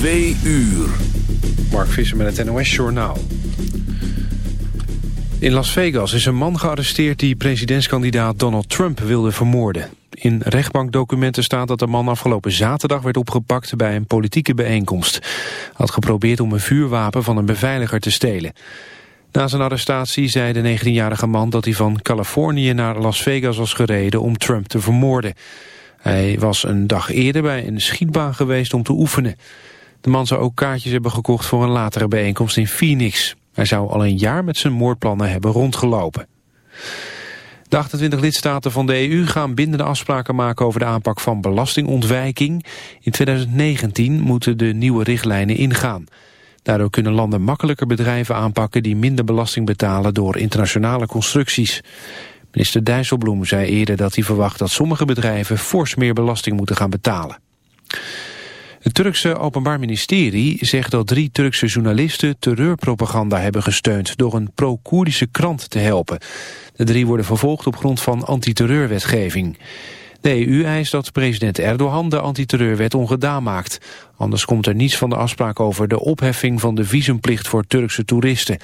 Twee uur. Mark Visser met het NOS Journaal. In Las Vegas is een man gearresteerd die presidentskandidaat Donald Trump wilde vermoorden. In rechtbankdocumenten staat dat de man afgelopen zaterdag werd opgepakt bij een politieke bijeenkomst. Had geprobeerd om een vuurwapen van een beveiliger te stelen. Na zijn arrestatie zei de 19-jarige man dat hij van Californië naar Las Vegas was gereden om Trump te vermoorden. Hij was een dag eerder bij een schietbaan geweest om te oefenen. De man zou ook kaartjes hebben gekocht voor een latere bijeenkomst in Phoenix. Hij zou al een jaar met zijn moordplannen hebben rondgelopen. De 28 lidstaten van de EU gaan bindende afspraken maken over de aanpak van belastingontwijking. In 2019 moeten de nieuwe richtlijnen ingaan. Daardoor kunnen landen makkelijker bedrijven aanpakken die minder belasting betalen door internationale constructies. Minister Dijsselbloem zei eerder dat hij verwacht dat sommige bedrijven fors meer belasting moeten gaan betalen. Het Turkse Openbaar Ministerie zegt dat drie Turkse journalisten terreurpropaganda hebben gesteund door een pro-Koerdische krant te helpen. De drie worden vervolgd op grond van antiterreurwetgeving. De EU eist dat president Erdogan de antiterreurwet ongedaan maakt. Anders komt er niets van de afspraak over de opheffing van de visumplicht voor Turkse toeristen.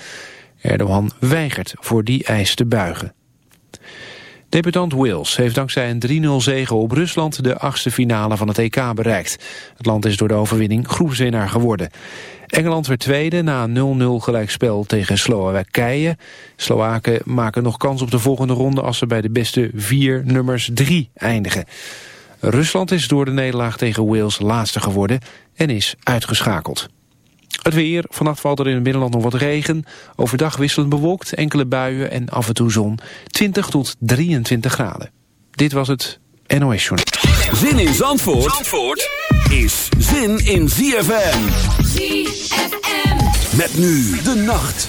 Erdogan weigert voor die eis te buigen. Debutant Wales heeft dankzij een 3-0 zege op Rusland de achtste finale van het EK bereikt. Het land is door de overwinning groepswinnaar geworden. Engeland werd tweede na een 0-0 gelijkspel tegen Slowakije. Slowaken maken nog kans op de volgende ronde als ze bij de beste vier nummers 3 eindigen. Rusland is door de nederlaag tegen Wales laatste geworden en is uitgeschakeld. Het weer. Vannacht valt er in het binnenland nog wat regen. Overdag wisselend bewolkt, enkele buien en af en toe zon. 20 tot 23 graden. Dit was het NOS Journal. Zin in Zandvoort, Zandvoort is zin in ZFM. ZFM. Met nu de nacht.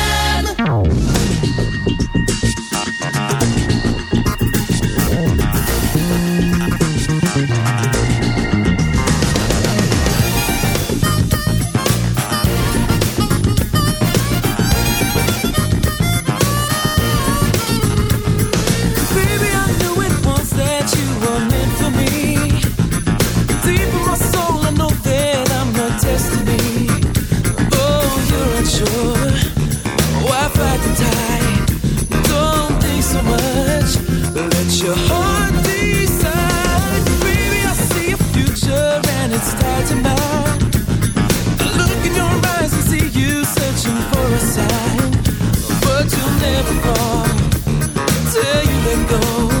let go.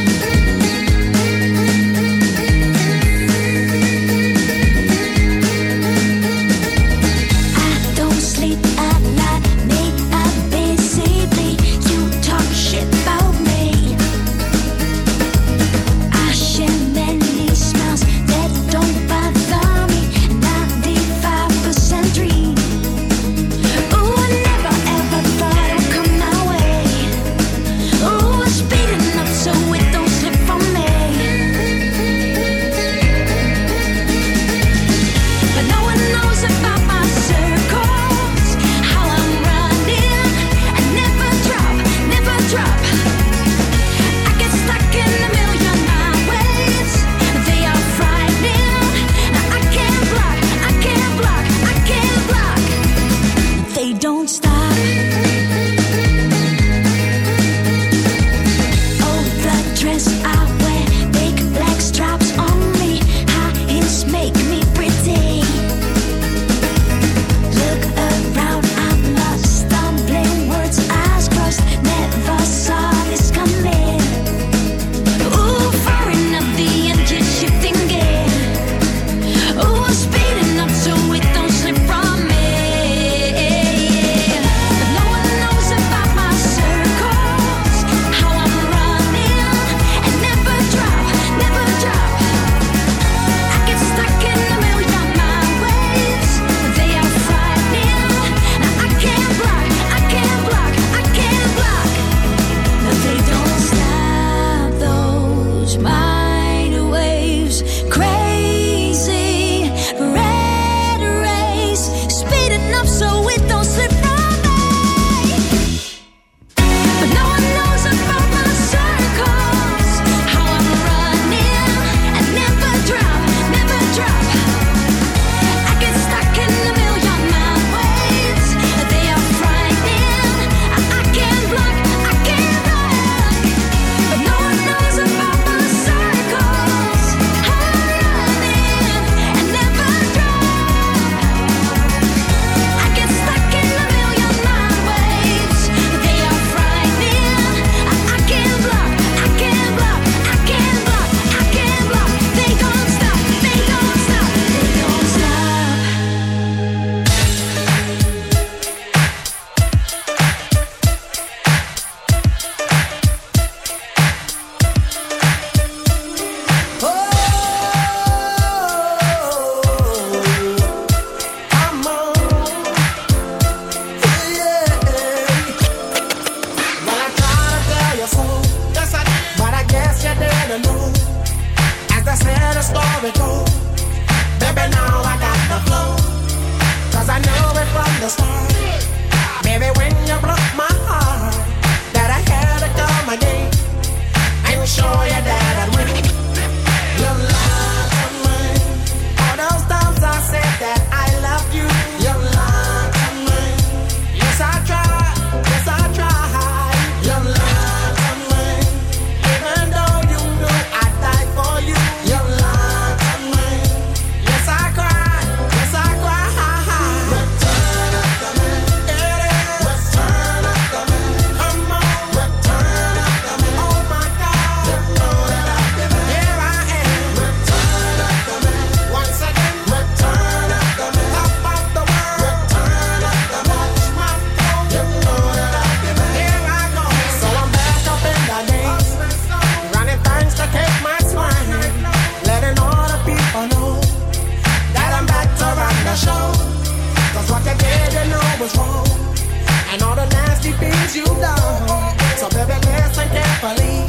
So baby, listen carefully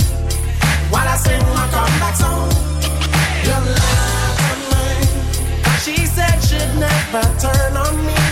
while I sing my comeback song. You lied to me, she said she'd never turn on me.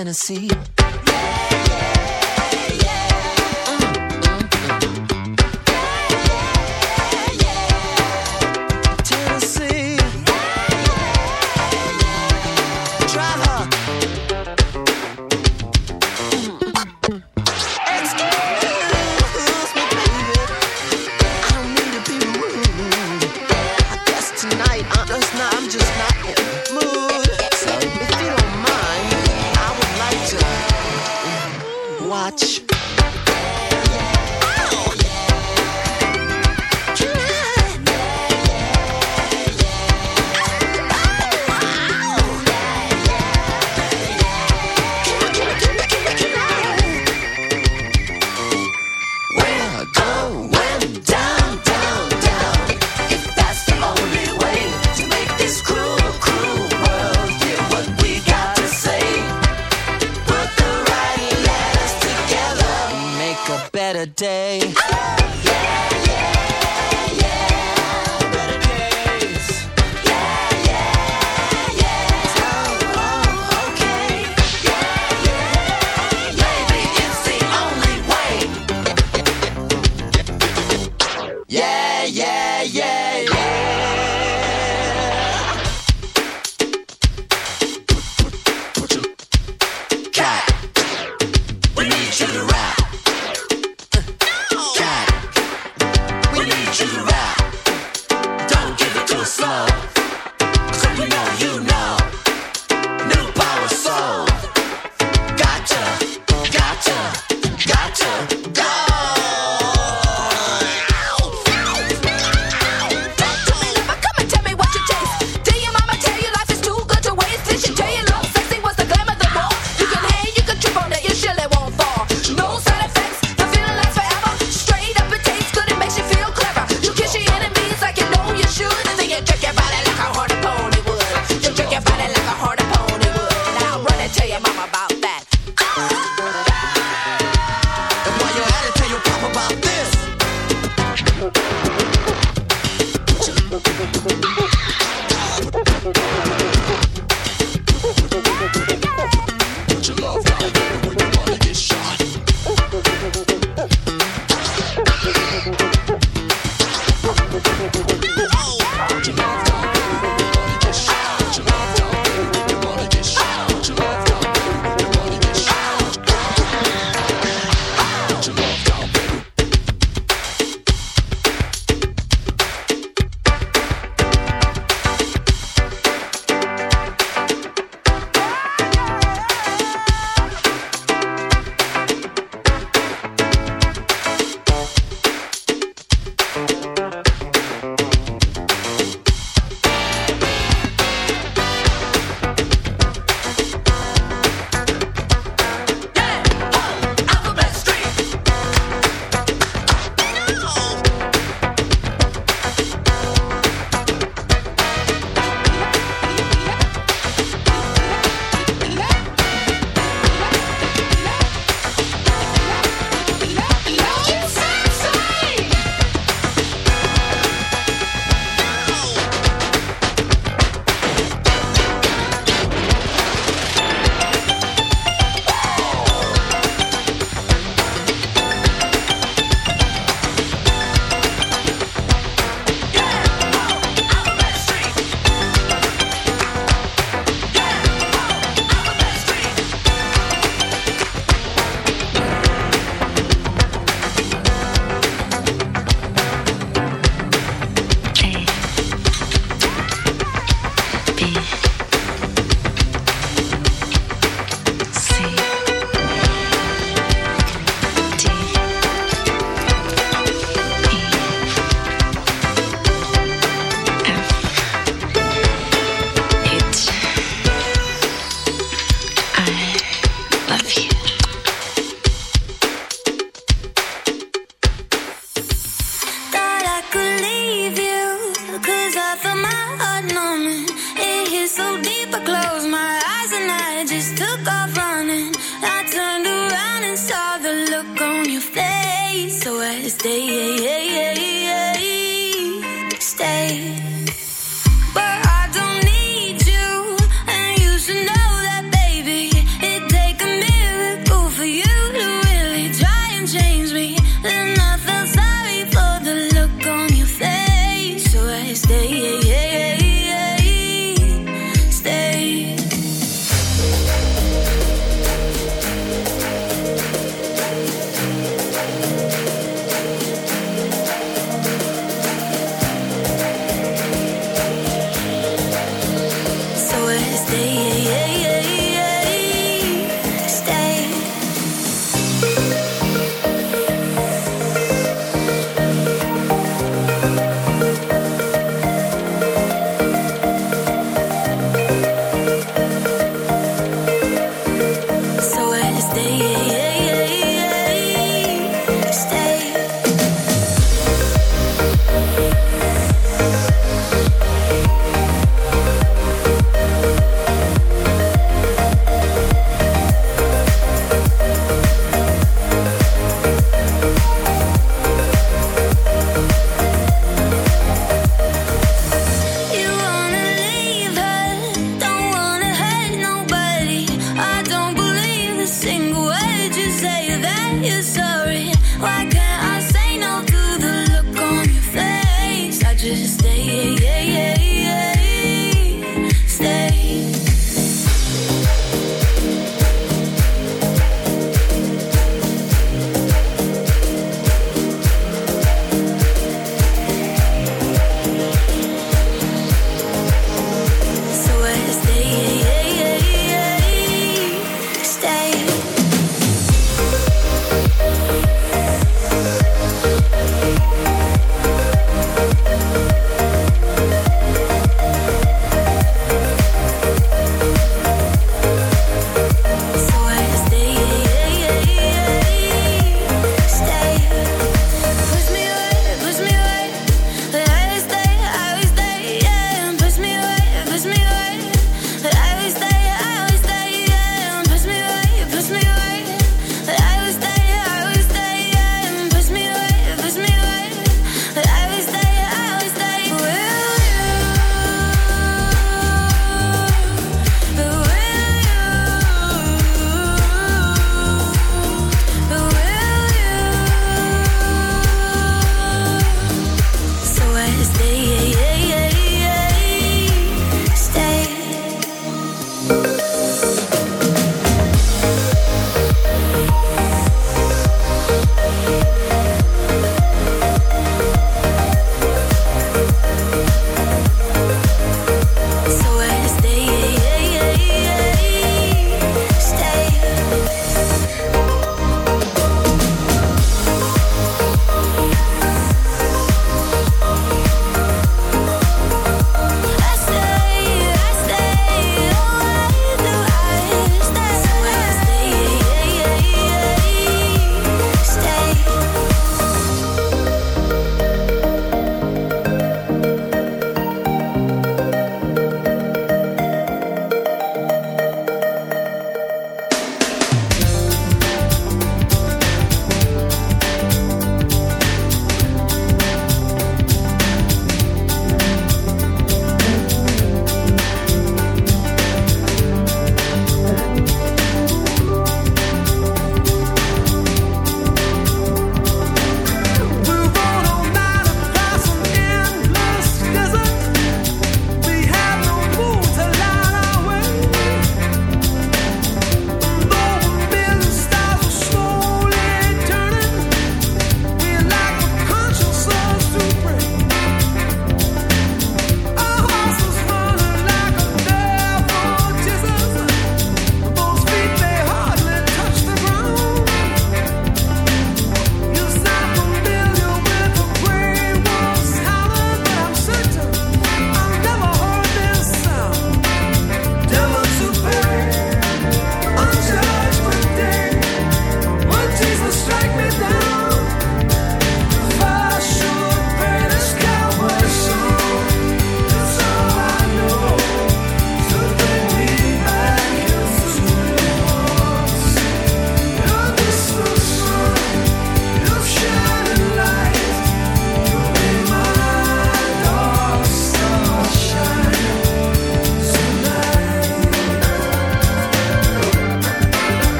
Tennessee.